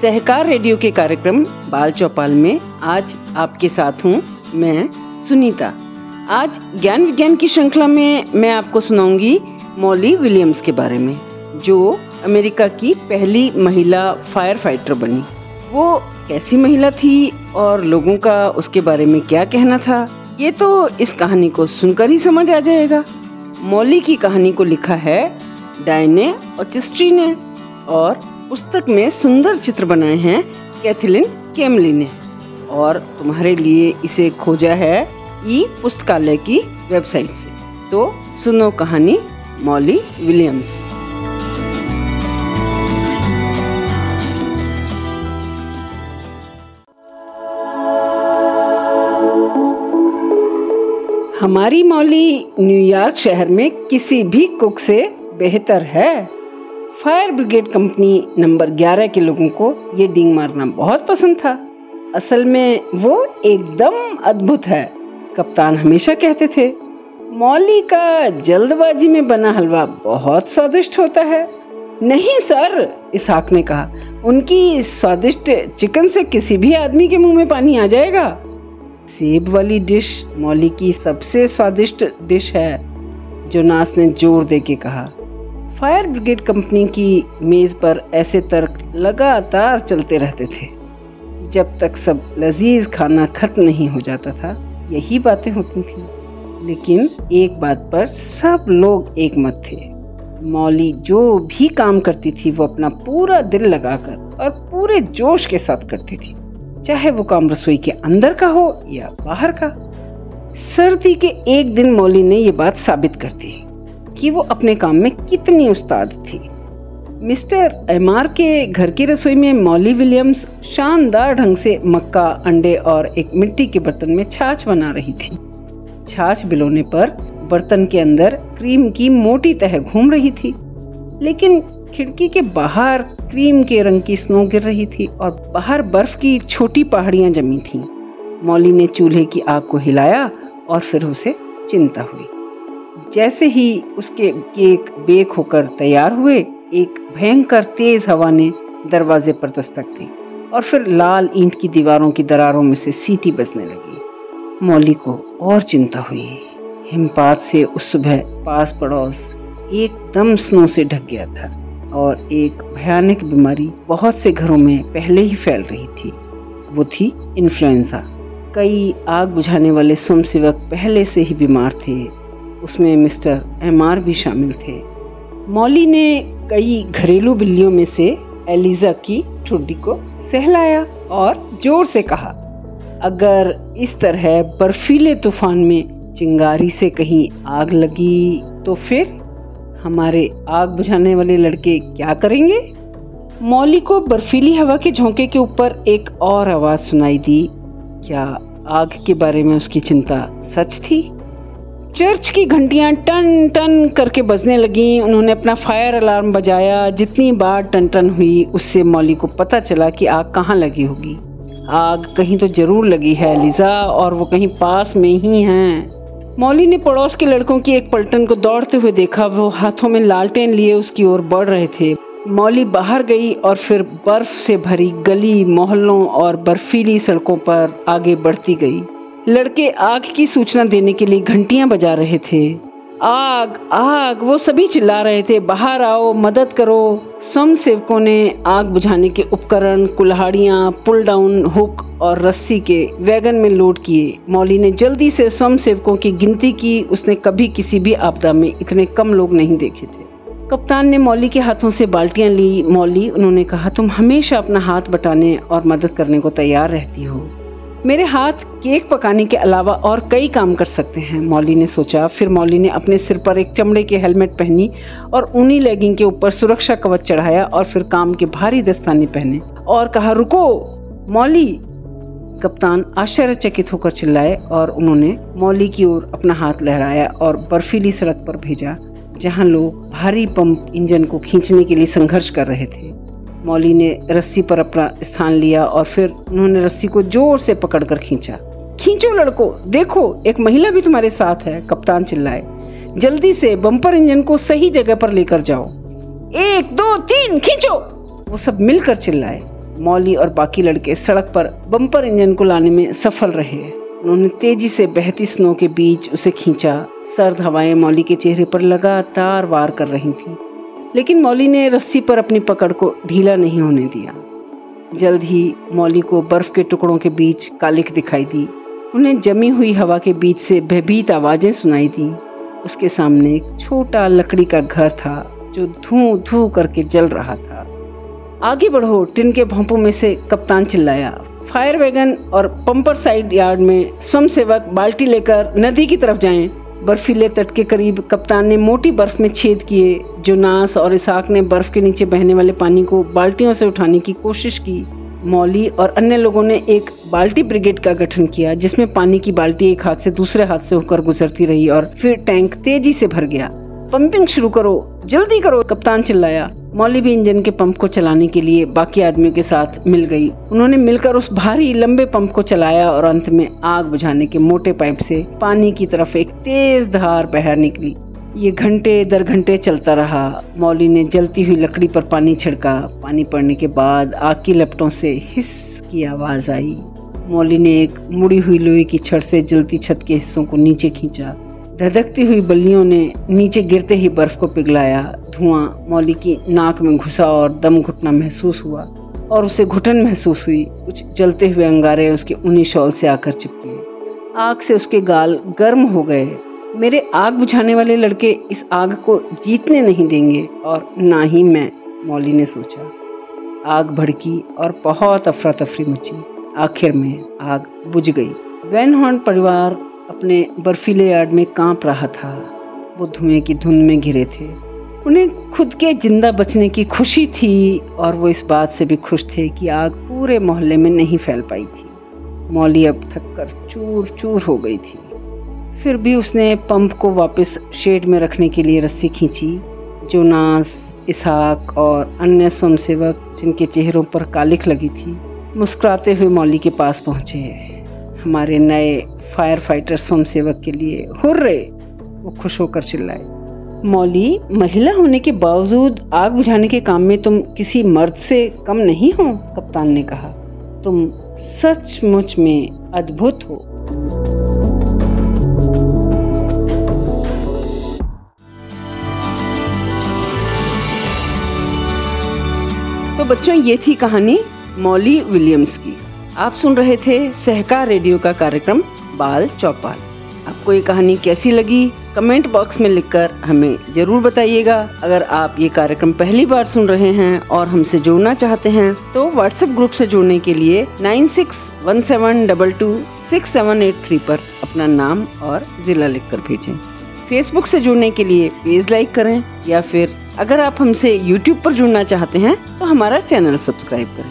सहकार radio के कार्यक्रम बाल चौपाल में आज आपके साथ हूँ मैं सुनीता। आज ज्ञान विज्ञान की श्रृंखला में मैं आपको सुनाऊँगी मॉली विलियम्स के बारे में, जो अमेरिका की पहली महिला फायर फाइटर बनी। वो कैसी महिला थी और लोगों का उसके बारे में क्या कहना था, ये तो इस कहानी को सुनकर ही समझ आ जाएगा। मौली की कहानी को लिखा है डायने और चिस्ट्री ने और पुस्तक में सुंदर चित्र बनाए हैं कैथलिन केमली ने। और तुम्हारे लिए इसे खोजा है ई पुस्तकालय की वेबसाइट से। तो सुनो कहानी मॉली विलियम्स। हमारी मौली न्यूयॉर्क शहर में किसी भी कुक से बेहतर है? फायर ब्रिगेड कंपनी नंबर 11 के लोगों को ये डींग मारना बहुत पसंद था। असल में वो एकदम अद्भुत है, कप्तान हमेशा कहते थे। मौली का जल्दबाजी में बना हलवा बहुत स्वादिष्ट होता है। नहीं, सर, इसहाक ने कहा, उनकी स्वादिष्ट चिकन से किसी भी आदमी के मुँह में पानी आ जाएगा। सेब वाली डिश मौली की सबसे स्वादिष्ट डिश है जोनास ने ज़ोर दे के कहा। फायर ब्रिगेड कंपनी की मेज पर ऐसे तर्क लगातार चलते रहते थे। जब तक सब लजीज खाना खत्म नहीं हो जाता था, यही बातें होती थी। लेकिन एक बात पर सब लोग एक मत थे। मौली जो भी काम करती थी, वो अपना पूरा दिल लगाकर और पूरे जोश के साथ करती थी। चाहे वो काम रसोई के अंदर का हो या बाहर का। सर्दी के एक दिन मौली ने ये बात साबित कर दी। कि वो अपने काम में कितनी उस्ताद थी। मिस्टर एमआर के घर की रसोई में मौली विलियम्स शानदार ढंग से मक्का, अंडे और एक मिट्टी के बर्तन में छाछ बना रही थी। छाछ बिलोने पर बर्तन के अंदर क्रीम की मोटी तह घूम रही थी, लेकिन खिड़की के बाहर क्रीम के रंग की स्नो गिर रही थी और बाहर बर्फ़ की छोटी पहाड़ियाँ जमी थीं। मौली ने चूल्हे की आग को हिलाया और फिर उसे चिंता हुई। जैसे ही उसके केक बेक होकर तैयार हुए, एक भयंकर तेज हवा ने दरवाजे पर दस्तक दी और फिर लाल ईंट की दीवारों की दरारों में से सीटी बजने लगी। मौली को और चिंता हुई। हिमपात से उस सुबह पास पड़ोस एकदम स्नो से ढक गया था और एक भयानक बीमारी बहुत से घरों में पहले ही फैल रही थी। वो थी इन्फ्लुएंजा। कई आग बुझाने वाले स्वयंसेवक पहले से ही बीमार थे। उसमें मिस्टर एम आर भी शामिल थे। मौली ने कई घरेलू बिल्लियों में से एलिजा की ठुड्डी को सहलाया और ज़ोर से कहा, अगर इस तरह बर्फीले तूफ़ान में चिंगारी से कहीं आग लगी तो फिर हमारे आग बुझाने वाले लड़के क्या करेंगे? मौली को बर्फीली हवा के झोंके के ऊपर एक और आवाज़ सुनाई दी। क्या आग के बारे में उसकी चिंता सच थी? चर्च की घंटियाँ टन टन करके बजने लगी। उन्होंने अपना फायर अलार्म बजाया। जितनी बार टन टन हुई, उससे मौली को पता चला कि आग कहाँ लगी होगी। आग कहीं तो ज़रूर लगी है, लिजा, और वो कहीं पास में ही हैं। मौली ने पड़ोस के लड़कों की एक पलटन को दौड़ते हुए देखा। वो हाथों में लालटेन लिए उसकी ओर बढ़ रहे थे। मौली बाहर गई और फिर बर्फ़ से भरी गली, मोहल्लों और बर्फीली सड़कों पर आगे बढ़ती गई। लड़के आग की सूचना देने के लिए घंटियाँ बजा रहे थे। आग आग, वो सभी चिल्ला रहे थे। बाहर आओ, मदद करो। स्वयं सेवकों ने आग बुझाने के उपकरण, कुल्हाड़ियाँ पुल डाउन हुक और रस्सी के वैगन में लोड किए। मौली ने जल्दी से स्वयं सेवकों की गिनती की। उसने कभी किसी भी आपदा में इतने कम लोग नहीं देखे थे। कप्तान ने मौली के हाथों से बाल्टियाँ ली। मौली, उन्होंने कहा, तुम हमेशा अपना हाथ बटाने और मदद करने को तैयार रहती हो। मेरे हाथ केक पकाने के अलावा और कई काम कर सकते हैं, मौली ने सोचा। फिर मौली ने अपने सिर पर एक चमड़े के हेलमेट पहनी और ऊनी लेगिंग के ऊपर सुरक्षा कवच चढ़ाया और फिर काम के भारी दस्ताने पहने और कहा, रुको। मौली कप्तान आश्चर्यचकित होकर चिल्लाए और उन्होंने मौली की ओर अपना हाथ लहराया और बर्फीली सड़क पर भेजा, जहाँ लोग भारी पंप इंजन को खींचने के लिए संघर्ष कर रहे थे। मौली ने रस्सी पर अपना स्थान लिया और फिर उन्होंने रस्सी को ज़ोर से पकड़कर खींचा। खींचो लड़को, देखो, एक महिला भी तुम्हारे साथ है, कप्तान चिल्लाए। जल्दी से बम्पर इंजन को सही जगह पर लेकर जाओ। एक, दो, तीन, खींचो! वो सब मिलकर चिल्लाए। मौली और बाकी लड़के सड़क पर बम्पर इंजन को लाने में सफल रहे। उन्होंने तेज़ी से बहती स्नो के बीच उसे खींचा। सर्द हवाएँ मौली के चेहरे पर लगातार वार कर रही थी। लेकिन मौली ने रस्सी पर अपनी पकड़ को ढीला नहीं होने दिया। जल्द ही मौली को बर्फ़ के टुकड़ों के बीच कालिक दिखाई दी। उन्हें जमी हुई हवा के बीच से भयभीत आवाज़ें सुनाई दी। उसके सामने एक छोटा लकड़ी का घर था, जो धू धू करके जल रहा था। आगे बढ़ो, टिन के भोंपों में से कप्तान चिल्लाया, फायर वैगन और पंपर साइड यार्ड में स्वयं सेवक बाल्टी लेकर नदी की तरफ़ जाएँ। बर्फीले तट के करीब कप्तान ने मोटी बर्फ़ में छेद किए, जो नास और इसाक ने बर्फ़ के नीचे बहने वाले पानी को बाल्टियों से उठाने की कोशिश की। मौली और अन्य लोगों ने एक बाल्टी ब्रिगेड का गठन किया, जिसमें पानी की बाल्टी एक हाथ से दूसरे हाथ से होकर गुजरती रही और फिर टैंक तेज़ी से भर गया। पंपिंग शुरू करो, जल्दी करो, कप्तान चिल्लाया। मौली भी इंजन के पंप को चलाने के लिए बाकी आदमियों के साथ मिल गई। उन्होंने मिलकर उस भारी, लंबे पंप को चलाया और अंत में आग बुझाने के मोटे पाइप से पानी की तरफ़ एक तेज धार बह निकली। ये घंटे, दर घंटे चलता रहा। मौली ने जलती हुई लकड़ी पर पानी छिड़का। पानी पड़ने के बाद आग की लपटों से हिस की आवाज़ आई। मौली ने एक मुड़ी हुई लोहे की छड़ से जलती छत के हिस्सों को नीचे खींचा। धधकती हुई बल्लियों ने नीचे गिरते ही बर्फ़ को पिघलाया। धुआँ मौली की नाक में घुसा और दम घुटना महसूस हुआ और उसे घुटन महसूस हुई। कुछ जलते हुए अंगारे उसके ऊनी शॉल से आकर चिपके। आग से उसके गाल गर्म हो गए। मेरे आग बुझाने वाले लड़के इस आग को जीतने नहीं देंगे और ना ही मैं, मौली ने सोचा। आग भड़की और बहुत अफरा तफरी मची। आखिर में आग बुझ गई। वैन हॉर्न परिवार अपने बर्फीले यार्ड में काँप रहा था। वो धुएँ की धुंध में घिरे थे। उन्हें खुद के ज़िंदा बचने की खुशी थी और वो इस बात से भी खुश थे कि आग पूरे मोहल्ले में नहीं फैल पाई थी। मौली अब थक कर चूर चूर हो गई थी। फिर भी उसने पंप को वापस शेड में रखने के लिए रस्सी खींची। जोनास, इसहाक और अन्य स्वयंसेवक, जिनके चेहरों पर कालिख लगी थी, मुस्कुराते हुए मौली के पास पहुँचे। हमारे नए फायर फाइटर स्वयं सेवक के लिए हुर्रे वो खुश होकर चिल्लाए, मौली, महिला होने के बावजूद आग बुझाने के काम में तुम किसी मर्द से कम नहीं हो, कप्तान ने कहा। तुम सचमुच में अद्भुत हो। तो बच्चों, ये थी कहानी मौली विलियम्स की। आप सुन रहे थे सहकार रेडियो का कार्यक्रम बाल चौपाल। आपको ये कहानी कैसी लगी? कमेंट बॉक्स में लिखकर हमें ज़रूर बताइएगा। अगर आप ये कार्यक्रम पहली बार सुन रहे हैं और हमसे जुड़ना चाहते हैं तो व्हाट्सएप ग्रुप से जुड़ने के लिए nine six one seven double two six seven eight three पर अपना नाम और जिला लिखकर भेजें। फेसबुक से जुड़ने के लिए पेज लाइक करें या फिर अगर आप हमसे यूट्यूब पर जुड़ना चाहते हैं तो हमारा चैनल सब्सक्राइब करें।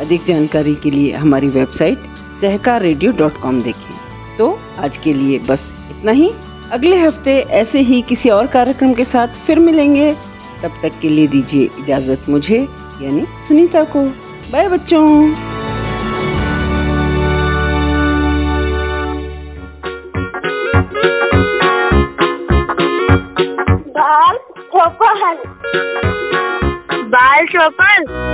अधिक जानकारी के लिए हमारी website Sahakar radio dot com देखें तो आज के लिए बस इतना ही। अगले हफ़्ते ऐसे ही किसी और कार्यक्रम के साथ फिर मिलेंगे। तब तक के लिए दीजिए इजाज़त मुझे यानी सुनीता को। बाय बच्चों। बाल चौपल बाल चौपल